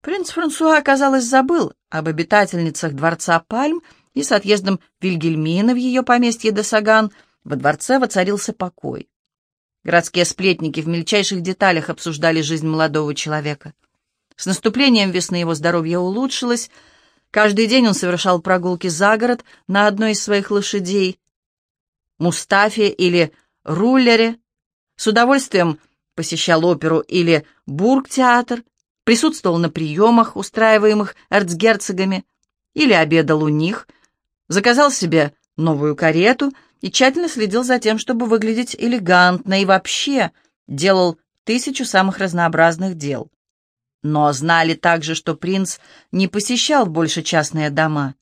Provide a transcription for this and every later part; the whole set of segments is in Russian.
Принц Франсуа, казалось, забыл об обитательницах дворца Пальм, и с отъездом Вильгельмина в ее поместье де Саган во дворце воцарился покой. Городские сплетники в мельчайших деталях обсуждали жизнь молодого человека. С наступлением весны его здоровье улучшилось. Каждый день он совершал прогулки за город на одной из своих лошадей, Мустафе или Руллере, с удовольствием посещал оперу или бургтеатр, присутствовал на приемах, устраиваемых эрцгерцогами, или обедал у них, заказал себе новую карету и тщательно следил за тем, чтобы выглядеть элегантно и вообще делал тысячу самых разнообразных дел. Но знали также, что принц не посещал больше частные дома.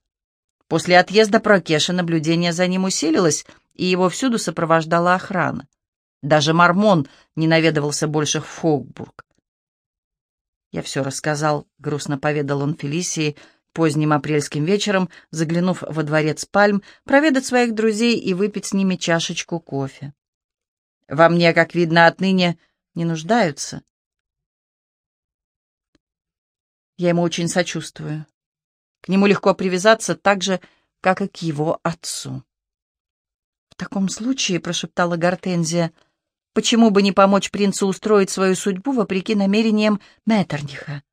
После отъезда Прокеша наблюдение за ним усилилось, и его всюду сопровождала охрана. Даже Мормон не наведывался больше в Фокбург. «Я все рассказал», — грустно поведал он Фелисии, поздним апрельским вечером, заглянув во дворец Пальм, проведать своих друзей и выпить с ними чашечку кофе. «Во мне, как видно, отныне не нуждаются». Я ему очень сочувствую. К нему легко привязаться так же, как и к его отцу. «В таком случае», — прошептала Гортензия, — Почему бы не помочь принцу устроить свою судьбу вопреки намерениям Меттерниха?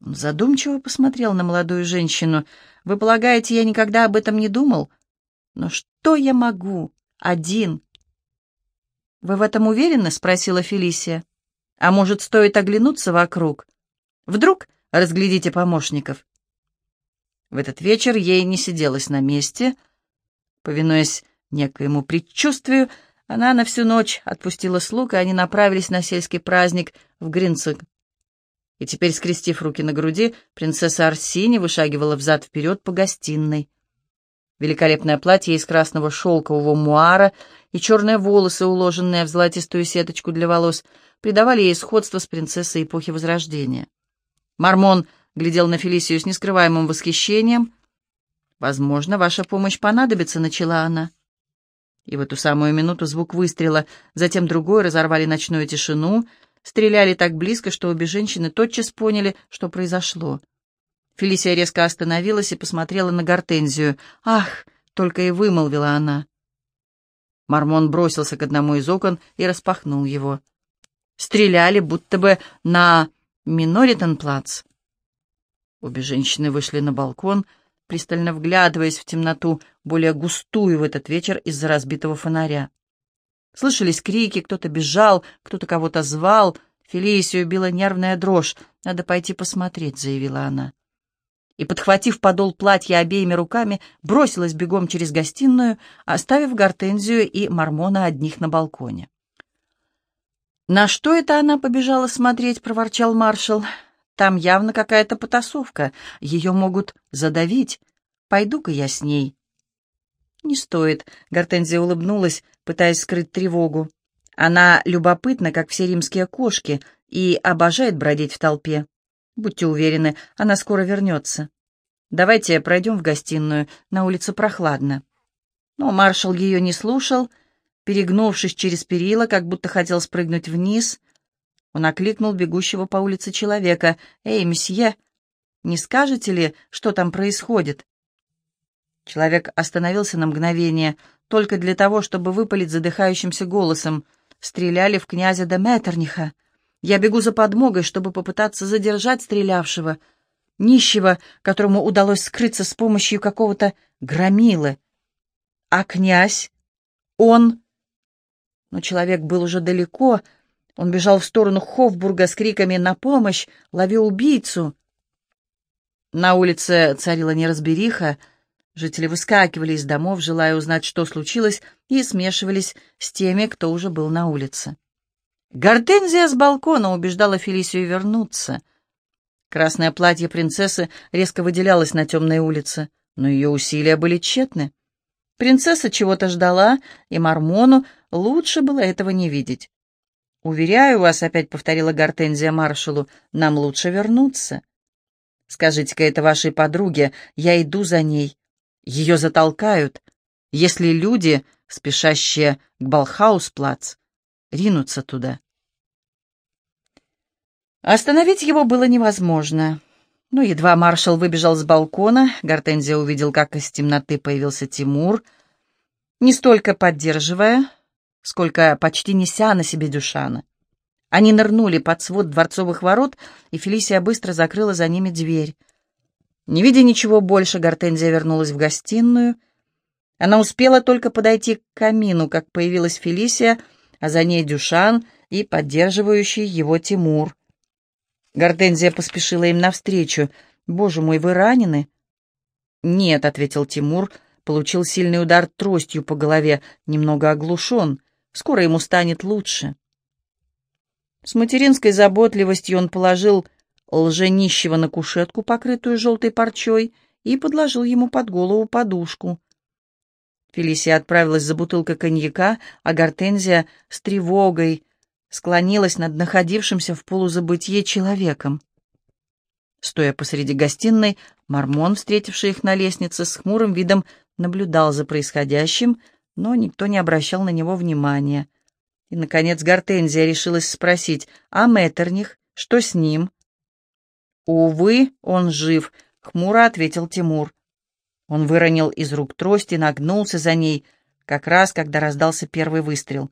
Он задумчиво посмотрел на молодую женщину. «Вы полагаете, я никогда об этом не думал? Но что я могу? Один?» «Вы в этом уверены?» — спросила Фелисия. «А может, стоит оглянуться вокруг? Вдруг разглядите помощников?» В этот вечер ей не сиделось на месте. Повинуясь некоему предчувствию, она на всю ночь отпустила слуг, и они направились на сельский праздник в Гринцик. И теперь, скрестив руки на груди, принцесса Арсини вышагивала взад-вперед по гостиной. Великолепное платье из красного шелкового муара и черные волосы, уложенные в золотистую сеточку для волос, придавали ей сходство с принцессой эпохи Возрождения. Мармон глядел на Фелисию с нескрываемым восхищением. «Возможно, ваша помощь понадобится», — начала она. И в эту самую минуту звук выстрела, затем другой разорвали ночную тишину, стреляли так близко, что обе женщины тотчас поняли, что произошло. Фелисия резко остановилась и посмотрела на Гортензию. «Ах!» — только и вымолвила она. Мармон бросился к одному из окон и распахнул его. Стреляли, будто бы на Миноритенплац. Обе женщины вышли на балкон — пристально вглядываясь в темноту, более густую в этот вечер из-за разбитого фонаря. Слышались крики, кто-то бежал, кто-то кого-то звал. Фелисию била нервная дрожь. «Надо пойти посмотреть», — заявила она. И, подхватив подол платья обеими руками, бросилась бегом через гостиную, оставив Гортензию и Мормона одних на балконе. «На что это она побежала смотреть?» — проворчал маршал. Там явно какая-то потасовка. Ее могут задавить. Пойду-ка я с ней». «Не стоит», — Гортензия улыбнулась, пытаясь скрыть тревогу. «Она любопытна, как все римские кошки, и обожает бродить в толпе. Будьте уверены, она скоро вернется. Давайте пройдем в гостиную, на улице прохладно». Но маршал ее не слушал, перегнувшись через перила, как будто хотел спрыгнуть вниз, он окликнул бегущего по улице человека. «Эй, месье, не скажете ли, что там происходит?» Человек остановился на мгновение, только для того, чтобы выпалить задыхающимся голосом. «Стреляли в князя де Меттерниха. Я бегу за подмогой, чтобы попытаться задержать стрелявшего, нищего, которому удалось скрыться с помощью какого-то громилы. А князь? Он...» Но человек был уже далеко, — он бежал в сторону Хофбурга с криками «На помощь! Лови убийцу!». На улице царила неразбериха. Жители выскакивали из домов, желая узнать, что случилось, и смешивались с теми, кто уже был на улице. Гортензия с балкона убеждала Фелисию вернуться. Красное платье принцессы резко выделялось на темной улице, но ее усилия были тщетны. Принцесса чего-то ждала, и Мормону лучше было этого не видеть. «Уверяю вас», — опять повторила Гортензия маршалу, — «нам лучше вернуться». «Скажите-ка это вашей подруге, я иду за ней. Ее затолкают, если люди, спешащие к Балхаус-плац, ринутся туда». Остановить его было невозможно. Но едва маршал выбежал с балкона, Гортензия увидел, как из темноты появился Тимур, не столько поддерживая, сколько почти неся на себе Дюшана. Они нырнули под свод дворцовых ворот, и Фелисия быстро закрыла за ними дверь. Не видя ничего больше, Гортензия вернулась в гостиную. Она успела только подойти к камину, как появилась Фелисия, а за ней Дюшан и поддерживающий его Тимур. Гортензия поспешила им навстречу. «Боже мой, вы ранены?» «Нет», — ответил Тимур, получил сильный удар тростью по голове, немного оглушен. «Скоро ему станет лучше». С материнской заботливостью он положил лженищего на кушетку, покрытую желтой парчой, и подложил ему под голову подушку. Фелисия отправилась за бутылкой коньяка, а Гортензия с тревогой склонилась над находившимся в полузабытье человеком. Стоя посреди гостиной, Мормон, встретивший их на лестнице, с хмурым видом наблюдал за происходящим, но никто не обращал на него внимания. И, наконец, Гортензия решилась спросить, а Меттерних, что с ним? «Увы, он жив», — хмуро ответил Тимур. Он выронил из рук трость и нагнулся за ней, как раз когда раздался первый выстрел.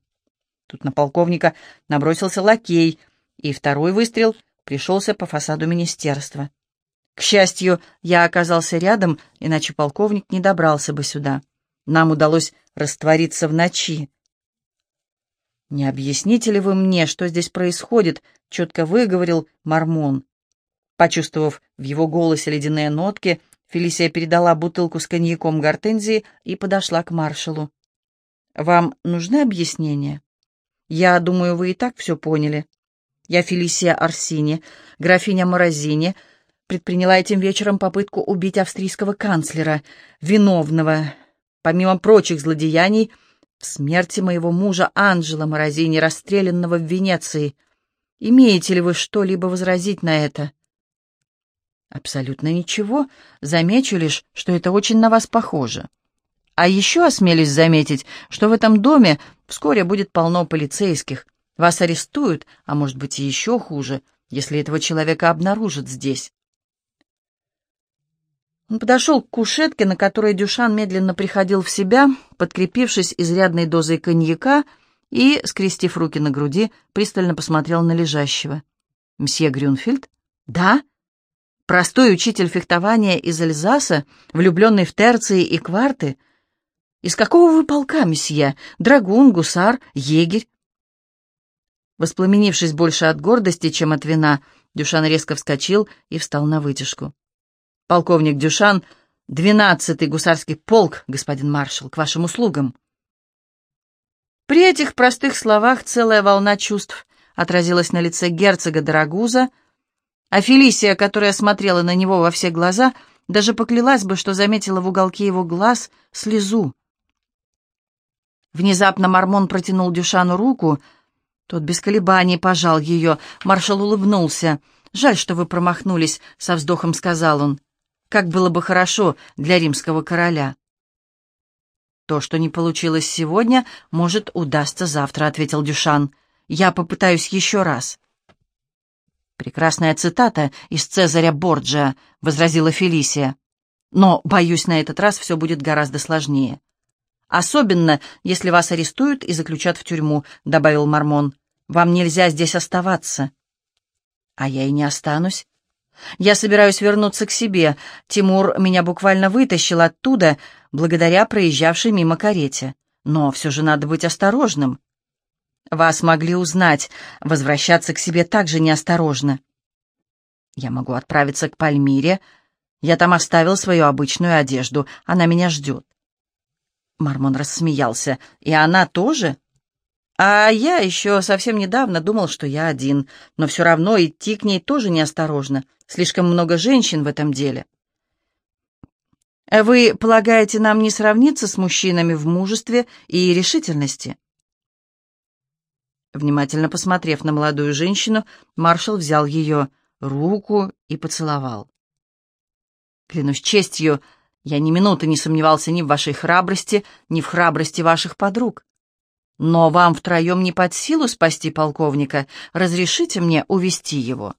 Тут на полковника набросился лакей, и второй выстрел пришелся по фасаду министерства. К счастью, я оказался рядом, иначе полковник не добрался бы сюда. Нам удалось раствориться в ночи. «Не объясните ли вы мне, что здесь происходит?» — четко выговорил Мормон. Почувствовав в его голосе ледяные нотки, Фелисия передала бутылку с коньяком Гортензии и подошла к маршалу. «Вам нужны объяснения?» «Я думаю, вы и так все поняли. Я Фелисия Арсини, графиня Морозини, предприняла этим вечером попытку убить австрийского канцлера, виновного, помимо прочих злодеяний, — в смерти моего мужа Анджела Морозини, расстрелянного в Венеции. Имеете ли вы что-либо возразить на это? Абсолютно ничего. Замечу лишь, что это очень на вас похоже. А еще осмелюсь заметить, что в этом доме вскоре будет полно полицейских. Вас арестуют, а может быть и еще хуже, если этого человека обнаружат здесь. Он подошел к кушетке, на которой Дюшан медленно приходил в себя, подкрепившись изрядной дозой коньяка и, скрестив руки на груди, пристально посмотрел на лежащего. «Мсье Грюнфельд?» «Да?» «Простой учитель фехтования из Эльзаса, влюбленный в терции и кварты?» «Из какого вы полка, месье? Драгун, гусар, егерь?» Воспламенившись больше от гордости, чем от вина, Дюшан резко вскочил и встал на вытяжку. Полковник Дюшан, двенадцатый гусарский полк, господин маршал, к вашим услугам. При этих простых словах целая волна чувств отразилась на лице герцога Дорогуза, а Фелисия, которая смотрела на него во все глаза, даже поклялась бы, что заметила в уголке его глаз слезу. Внезапно Мормон протянул Дюшану руку, тот без колебаний пожал ее, маршал улыбнулся. «Жаль, что вы промахнулись», — со вздохом сказал он как было бы хорошо для римского короля. «То, что не получилось сегодня, может, удастся завтра», — ответил Дюшан. «Я попытаюсь еще раз». «Прекрасная цитата из Цезаря Борджиа», — возразила Фелисия. «Но, боюсь, на этот раз все будет гораздо сложнее. Особенно, если вас арестуют и заключат в тюрьму», — добавил Мормон. «Вам нельзя здесь оставаться». «А я и не останусь. Я собираюсь вернуться к себе. Тимур меня буквально вытащил оттуда, благодаря проезжавшей мимо карете. Но все же надо быть осторожным. Вас могли узнать. Возвращаться к себе также неосторожно. Я могу отправиться к Пальмире. Я там оставил свою обычную одежду. Она меня ждет. Мармон рассмеялся. «И она тоже?» «А я еще совсем недавно думал, что я один, но все равно идти к ней тоже неосторожно. Слишком много женщин в этом деле. Вы полагаете, нам не сравниться с мужчинами в мужестве и решительности? Внимательно посмотрев на молодую женщину, маршал взял ее руку и поцеловал. Клянусь честью, я ни минуты не сомневался ни в вашей храбрости, ни в храбрости ваших подруг. Но вам втроем не под силу спасти полковника. Разрешите мне увести его?»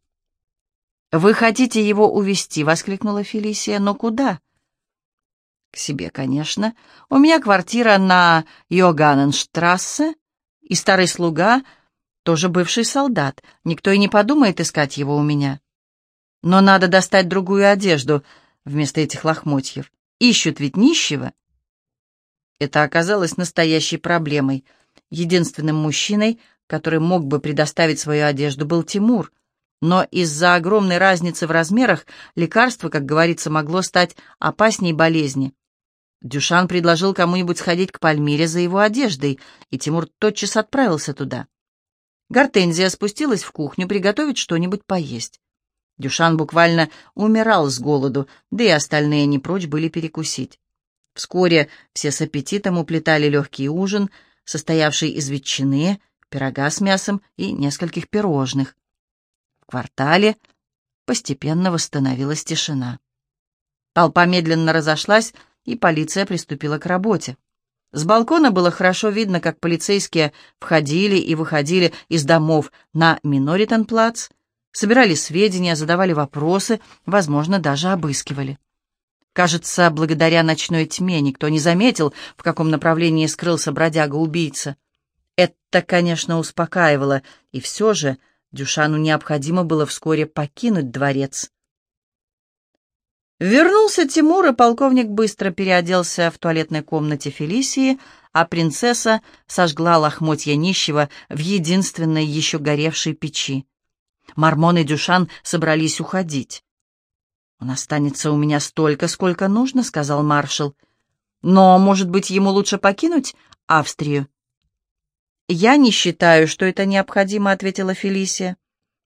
«Вы хотите его увезти?» — воскликнула Фелисия. «Но куда?» «К себе, конечно. У меня квартира на Йоганненштрассе, и старый слуга, тоже бывший солдат. Никто и не подумает искать его у меня. Но надо достать другую одежду вместо этих лохмотьев. Ищут ведь нищего». Это оказалось настоящей проблемой. Единственным мужчиной, который мог бы предоставить свою одежду, был Тимур. Но из-за огромной разницы в размерах лекарство, как говорится, могло стать опасней болезни. Дюшан предложил кому-нибудь сходить к Пальмире за его одеждой, и Тимур тотчас отправился туда. Гортензия спустилась в кухню приготовить что-нибудь поесть. Дюшан буквально умирал с голоду, да и остальные не прочь были перекусить. Вскоре все с аппетитом уплетали легкий ужин, состоявший из ветчины, пирога с мясом и нескольких пирожных. В квартале постепенно восстановилась тишина. Толпа медленно разошлась, и полиция приступила к работе. С балкона было хорошо видно, как полицейские входили и выходили из домов на Миноритон-плац, собирали сведения, задавали вопросы, возможно, даже обыскивали. Кажется, благодаря ночной тьме никто не заметил, в каком направлении скрылся бродяга-убийца. Это, конечно, успокаивало, и все же Дюшану необходимо было вскоре покинуть дворец. Вернулся Тимур, и полковник быстро переоделся в туалетной комнате Фелисии, а принцесса сожгла лохмотья нищего в единственной еще горевшей печи. Мармон и Дюшан собрались уходить. «Он останется у меня столько, сколько нужно», — сказал маршал. «Но, может быть, ему лучше покинуть Австрию?» «Я не считаю, что это необходимо», — ответила Фелисия.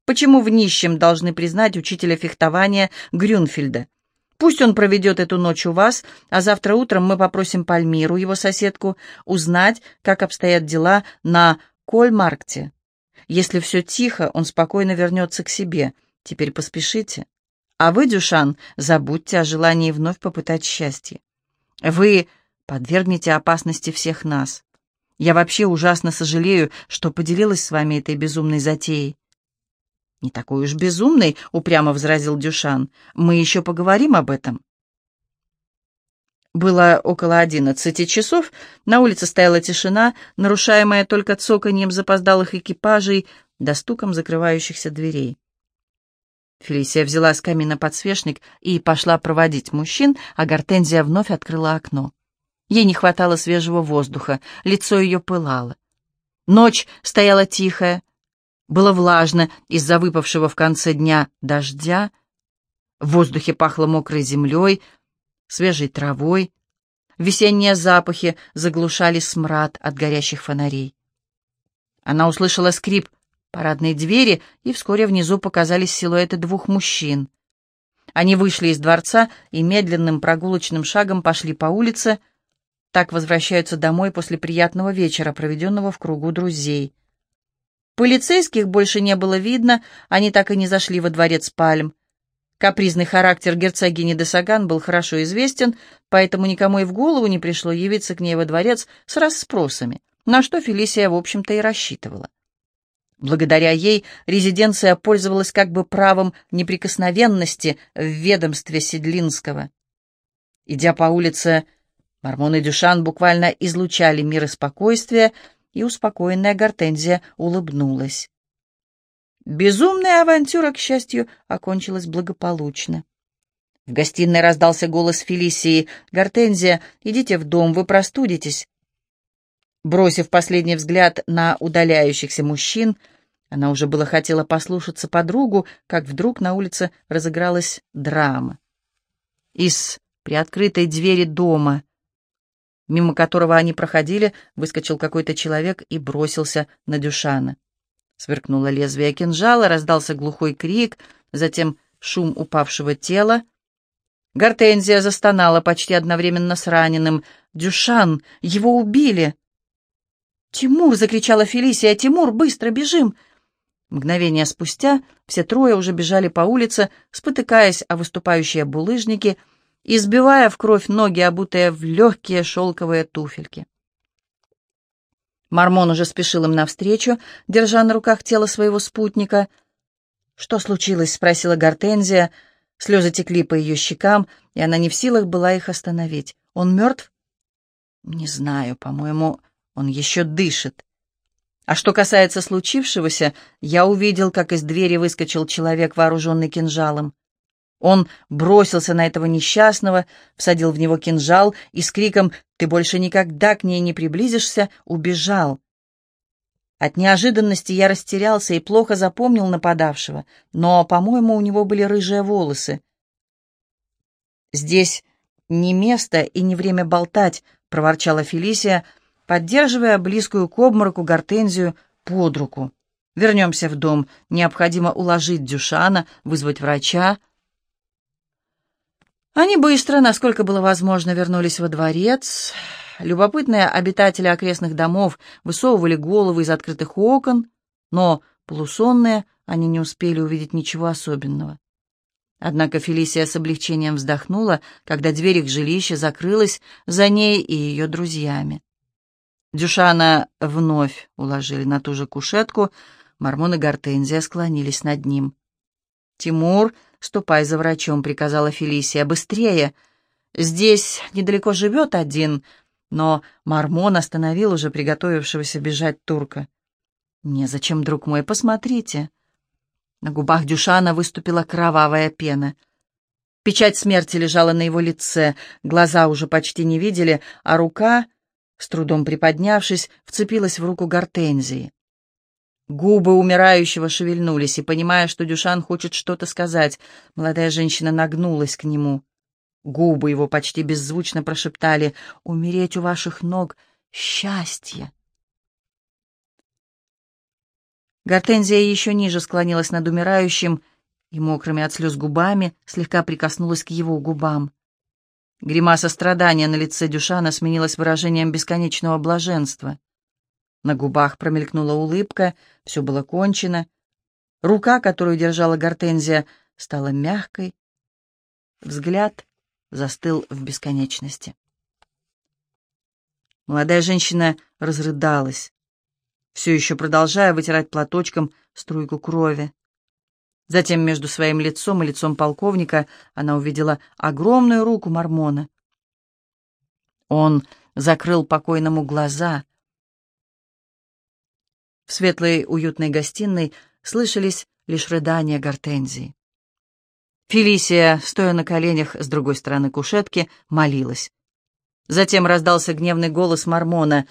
«Почему в нищем должны признать учителя фехтования Грюнфельда? Пусть он проведет эту ночь у вас, а завтра утром мы попросим Пальмиру, его соседку, узнать, как обстоят дела на Кольмаркте. Если все тихо, он спокойно вернется к себе. Теперь поспешите». А вы, Дюшан, забудьте о желании вновь попытать счастье. Вы подвергнете опасности всех нас. Я вообще ужасно сожалею, что поделилась с вами этой безумной затеей. «Не такой уж безумный», — упрямо возразил Дюшан. «Мы еще поговорим об этом». Было около одиннадцати часов, на улице стояла тишина, нарушаемая только цоканьем запоздалых экипажей да стуком закрывающихся дверей. Фелисия взяла с камина подсвечник и пошла проводить мужчин, а Гортензия вновь открыла окно. Ей не хватало свежего воздуха, лицо ее пылало. Ночь стояла тихая, было влажно из-за выпавшего в конце дня дождя, в воздухе пахло мокрой землей, свежей травой, весенние запахи заглушали смрад от горящих фонарей. Она услышала скрип парадной двери, и вскоре внизу показались силуэты двух мужчин. Они вышли из дворца и медленным прогулочным шагом пошли по улице, так возвращаются домой после приятного вечера, проведенного в кругу друзей. Полицейских больше не было видно, они так и не зашли во дворец Пальм. Капризный характер герцогини де Саган был хорошо известен, поэтому никому и в голову не пришло явиться к ней во дворец с расспросами, на что Фелисия, в общем-то, и рассчитывала. Благодаря ей резиденция пользовалась как бы правом неприкосновенности в ведомстве Седлинского. Идя по улице, Мормон и Дюшан буквально излучали мир и спокойствие, и успокоенная Гортензия улыбнулась. Безумная авантюра, к счастью, окончилась благополучно. В гостиной раздался голос Фелисии. «Гортензия, идите в дом, вы простудитесь». Бросив последний взгляд на удаляющихся мужчин, она уже было хотела послушаться подругу, как вдруг на улице разыгралась драма. Из приоткрытой двери дома, мимо которого они проходили, выскочил какой-то человек и бросился на Дюшана. Сверкнуло лезвие кинжала, раздался глухой крик, затем шум упавшего тела. Гортензия застонала почти одновременно с раненым. «Дюшан! Его убили!» «Тимур!» — закричала Фелисия. «Тимур, быстро бежим!» Мгновение спустя все трое уже бежали по улице, спотыкаясь о выступающие булыжники и сбивая в кровь ноги, обутые в легкие шелковые туфельки. Мармон уже спешил им навстречу, держа на руках тело своего спутника. «Что случилось?» — спросила Гортензия. Слезы текли по ее щекам, и она не в силах была их остановить. «Он мертв?» «Не знаю, по-моему, он еще дышит». А что касается случившегося, я увидел, как из двери выскочил человек, вооруженный кинжалом. Он бросился на этого несчастного, всадил в него кинжал и с криком «Ты больше никогда к ней не приблизишься!» убежал. От неожиданности я растерялся и плохо запомнил нападавшего, но, по-моему, у него были рыжие волосы. «Здесь не место и не время болтать», — проворчала Фелисия, поддерживая близкую к обмороку гортензию под руку. «Вернемся в дом. Необходимо уложить Дюшана, вызвать врача». Они быстро, насколько было возможно, вернулись во дворец. Любопытные обитатели окрестных домов высовывали головы из открытых окон, но, полусонные, они не успели увидеть ничего особенного. Однако Фелисия с облегчением вздохнула, когда дверь их жилища закрылась за ней и ее друзьями. Дюшана вновь уложили на ту же кушетку, Мормон и Гортензия склонились над ним. «Тимур «Ступай за врачом», — приказала Фелисия. «Быстрее! Здесь недалеко живет один», но Мармон остановил уже приготовившегося бежать турка. «Незачем, друг мой, посмотрите». На губах Дюшана выступила кровавая пена. Печать смерти лежала на его лице, глаза уже почти не видели, а рука, с трудом приподнявшись, вцепилась в руку Гортензии. Губы умирающего шевельнулись, и, понимая, что Дюшан хочет что-то сказать, молодая женщина нагнулась к нему. Губы его почти беззвучно прошептали «Умереть у ваших ног — счастье!» Гортензия еще ниже склонилась над умирающим и мокрыми от слез губами слегка прикоснулась к его губам. Гримаса страдания на лице Дюшана сменилась выражением бесконечного блаженства — на губах промелькнула улыбка, все было кончено. Рука, которую держала Гортензия, стала мягкой. Взгляд застыл в бесконечности. Молодая женщина разрыдалась, все еще продолжая вытирать платочком струйку крови. Затем между своим лицом и лицом полковника она увидела огромную руку Мормона. Он закрыл покойному глаза, в светлой уютной гостиной слышались лишь рыдания гортензии. Фелисия, стоя на коленях с другой стороны кушетки, молилась. Затем раздался гневный голос Мормона.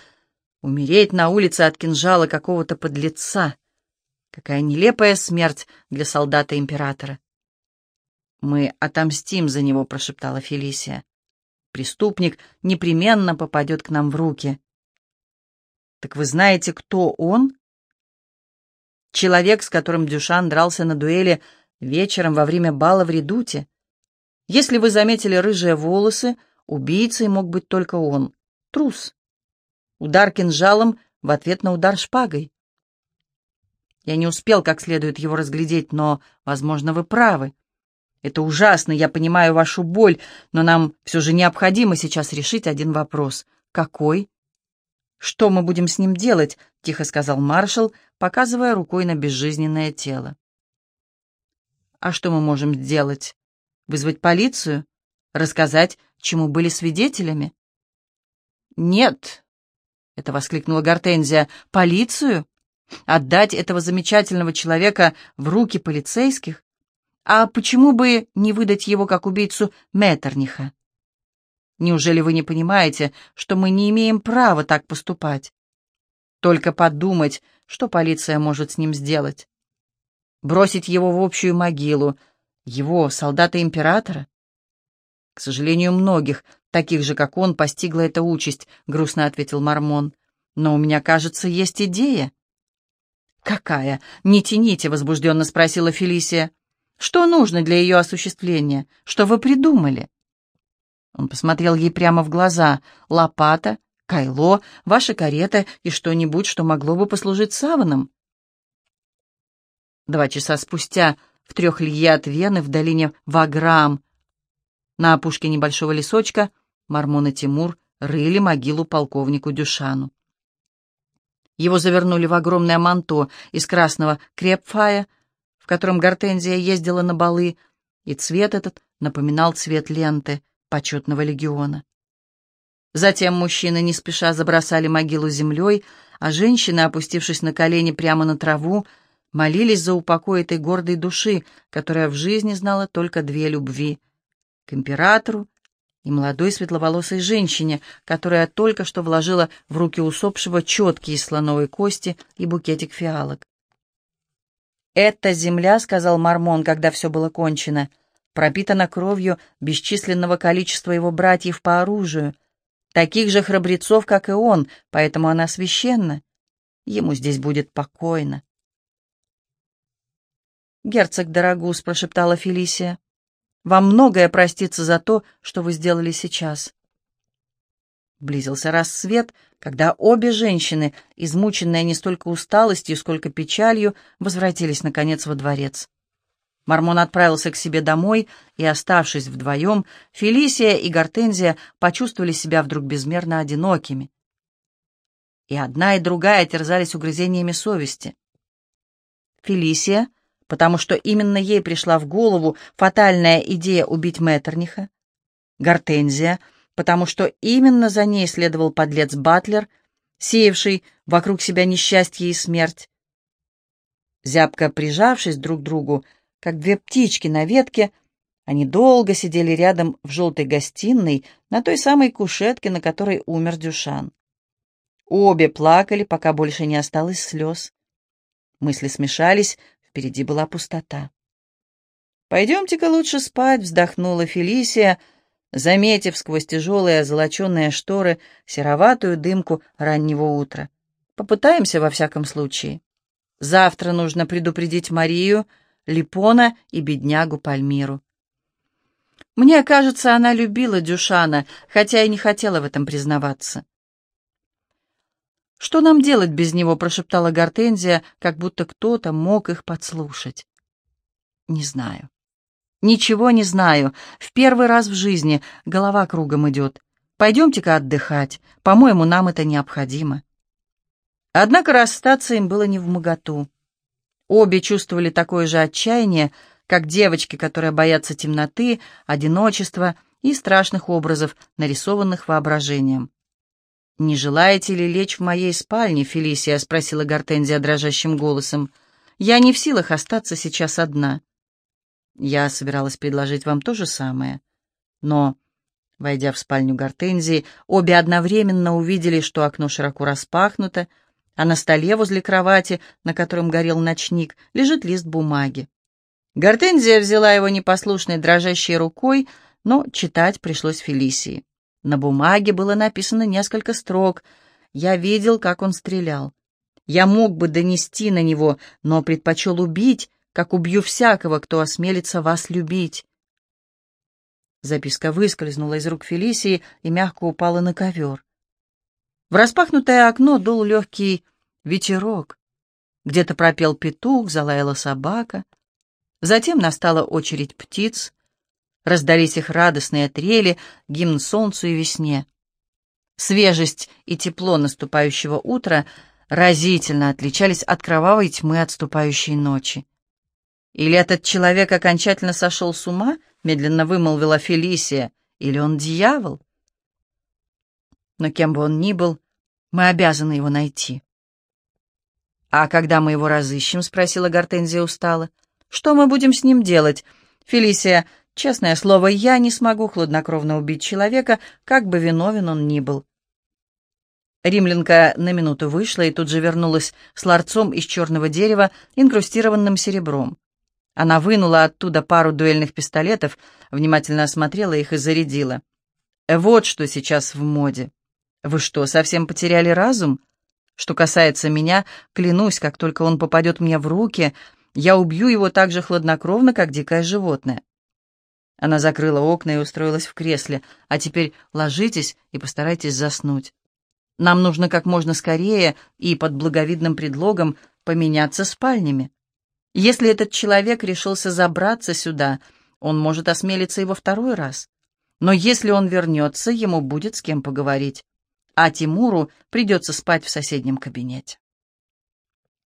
«Умереть на улице от кинжала какого-то подлеца! Какая нелепая смерть для солдата императора!» «Мы отомстим за него», — прошептала Фелисия. «Преступник непременно попадет к нам в руки». «Так вы знаете, кто он?» Человек, с которым Дюшан дрался на дуэли вечером во время бала в редуте. Если вы заметили рыжие волосы, убийцей мог быть только он. Трус. Удар кинжалом в ответ на удар шпагой. Я не успел как следует его разглядеть, но, возможно, вы правы. Это ужасно, я понимаю вашу боль, но нам все же необходимо сейчас решить один вопрос. Какой? Что мы будем с ним делать? — тихо сказал маршал, показывая рукой на безжизненное тело. «А что мы можем сделать? Вызвать полицию? Рассказать, чему были свидетелями?» «Нет!» — это воскликнула Гортензия. «Полицию? Отдать этого замечательного человека в руки полицейских? А почему бы не выдать его как убийцу Меттерниха? Неужели вы не понимаете, что мы не имеем права так поступать? Только подумать, что полиция может с ним сделать. Бросить его в общую могилу, его, солдата императора? К сожалению, многих, таких же, как он, постигла эта участь, грустно ответил Мормон. Но у меня, кажется, есть идея. «Какая? Не тяните», — возбужденно спросила Фелисия. «Что нужно для ее осуществления? Что вы придумали?» Он посмотрел ей прямо в глаза. «Лопата, кайло, ваша карета и что-нибудь, что могло бы послужить саваном. Два часа спустя в трех лье от Вены в долине Ваграм на опушке небольшого лесочка Мормон и Тимур рыли могилу полковнику Дюшану. Его завернули в огромное манто из красного крепфая, в котором Гортензия ездила на балы, и цвет этот напоминал цвет ленты почетного легиона. Затем мужчины не спеша забросали могилу землей, а женщины, опустившись на колени прямо на траву, молились за упокой этой гордой души, которая в жизни знала только две любви — к императору и молодой светловолосой женщине, которая только что вложила в руки усопшего четкие слоновой кости и букетик фиалок. «Эта земля, — сказал Мормон, когда все было кончено, — пропитана кровью бесчисленного количества его братьев по оружию, таких же храбрецов, как и он, поэтому она священна. Ему здесь будет покойно. «Герцог Дорогус», — прошептала Фелисия, — «вам многое простится за то, что вы сделали сейчас». Близился рассвет, когда обе женщины, измученные не столько усталостью, сколько печалью, возвратились, наконец, во дворец. Мормон отправился к себе домой, и, оставшись вдвоем, Фелисия и Гортензия почувствовали себя вдруг безмерно одинокими. И одна, и другая терзались угрызениями совести. Фелисия, потому что именно ей пришла в голову фатальная идея убить Меттерниха. Гортензия, потому что именно за ней следовал подлец Батлер, сеявший вокруг себя несчастье и смерть. Зябко прижавшись друг к другу, как две птички на ветке, они долго сидели рядом в желтой гостиной на той самой кушетке, на которой умер Дюшан. Обе плакали, пока больше не осталось слез. Мысли смешались, впереди была пустота. «Пойдемте-ка лучше спать», — вздохнула Фелисия, заметив сквозь тяжелые золоченые шторы сероватую дымку раннего утра. «Попытаемся во всяком случае. Завтра нужно предупредить Марию, — Липона и беднягу Пальмиру. Мне кажется, она любила Дюшана, хотя и не хотела в этом признаваться. «Что нам делать без него?» — прошептала Гортензия, как будто кто-то мог их подслушать. «Не знаю. Ничего не знаю. В первый раз в жизни голова кругом идет. Пойдемте-ка отдыхать. По-моему, нам это необходимо». Однако расстаться им было не в моготу. Обе чувствовали такое же отчаяние, как девочки, которые боятся темноты, одиночества и страшных образов, нарисованных воображением. «Не желаете ли лечь в моей спальне, Фелисия?» — спросила Гортензия дрожащим голосом. «Я не в силах остаться сейчас одна». Я собиралась предложить вам то же самое. Но, войдя в спальню Гортензии, обе одновременно увидели, что окно широко распахнуто, а на столе возле кровати, на котором горел ночник, лежит лист бумаги. Гортензия взяла его непослушной дрожащей рукой, но читать пришлось Фелисии. На бумаге было написано несколько строк. Я видел, как он стрелял. Я мог бы донести на него, но предпочел убить, как убью всякого, кто осмелится вас любить. Записка выскользнула из рук Фелисии и мягко упала на ковер. В распахнутое окно дул легкий ветерок. Где-то пропел петух, залаяла собака. Затем настала очередь птиц. Раздались их радостные трели, гимн солнцу и весне. Свежесть и тепло наступающего утра разительно отличались от кровавой тьмы отступающей ночи. «Или этот человек окончательно сошел с ума?» — медленно вымолвила Фелисия. «Или он дьявол?» «Но кем бы он ни был, мы обязаны его найти». «А когда мы его разыщем?» — спросила Гортензия устало. «Что мы будем с ним делать? Фелисия, честное слово, я не смогу хладнокровно убить человека, как бы виновен он ни был». Римлянка на минуту вышла и тут же вернулась с ларцом из черного дерева, инкрустированным серебром. Она вынула оттуда пару дуэльных пистолетов, внимательно осмотрела их и зарядила. «Вот что сейчас в моде. Вы что, совсем потеряли разум?» Что касается меня, клянусь, как только он попадет мне в руки, я убью его так же хладнокровно, как дикое животное. Она закрыла окна и устроилась в кресле. А теперь ложитесь и постарайтесь заснуть. Нам нужно как можно скорее и под благовидным предлогом поменяться спальнями. Если этот человек решился забраться сюда, он может осмелиться и во второй раз. Но если он вернется, ему будет с кем поговорить а Тимуру придется спать в соседнем кабинете.